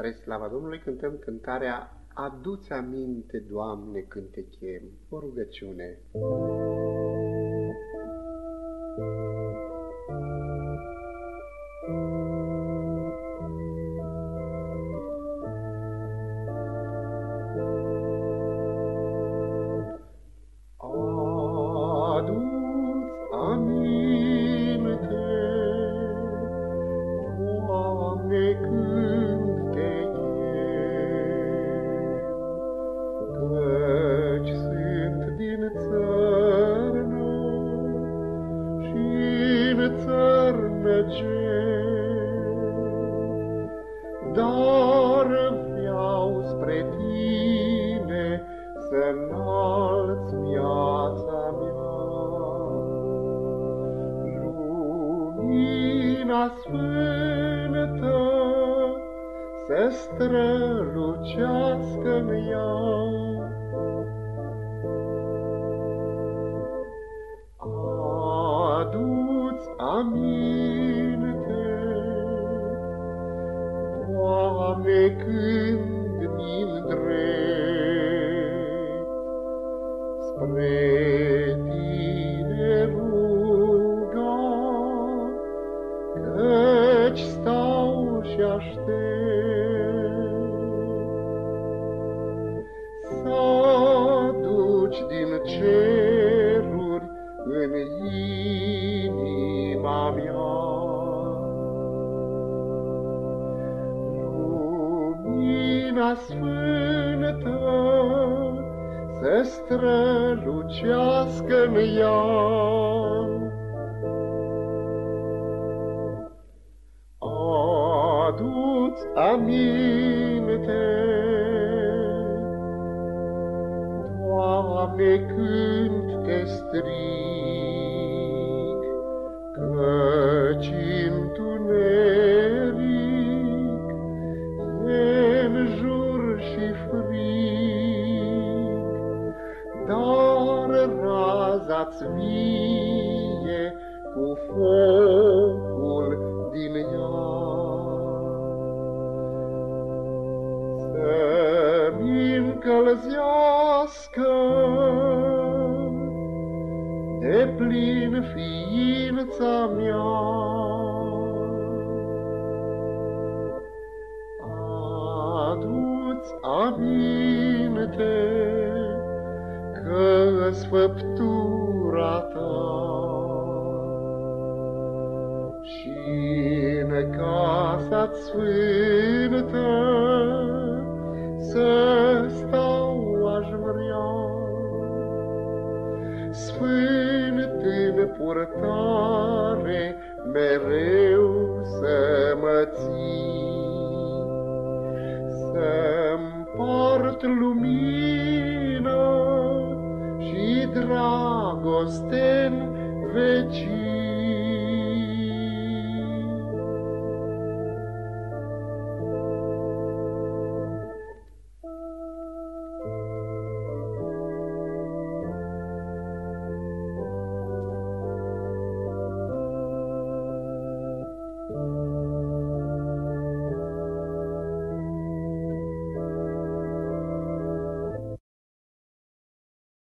Spre slava Domnului cântăm cântarea Adu-ți aminte, Doamne, când te chem. O rugăciune. Dar vreau spre tine să înalți viața mea. Lumina sfântă să strălucească-n ea. Spre Tine ruga, căci stau și aștept. Să duci din ceruri în inima mea. Lumina sfântă să strălucească-n ea. Adu-ți aminte, Doamne, când te strig, raza-ți vie cu focul din ea. Să-mi încălzească de plin ființa mea. Adu-ți aminte că-s făptura ta și în casa sfântă să stau aș vrea. Sfânt în purtare mereu să mă ții, să-mi port lumină și dragoste în vecii.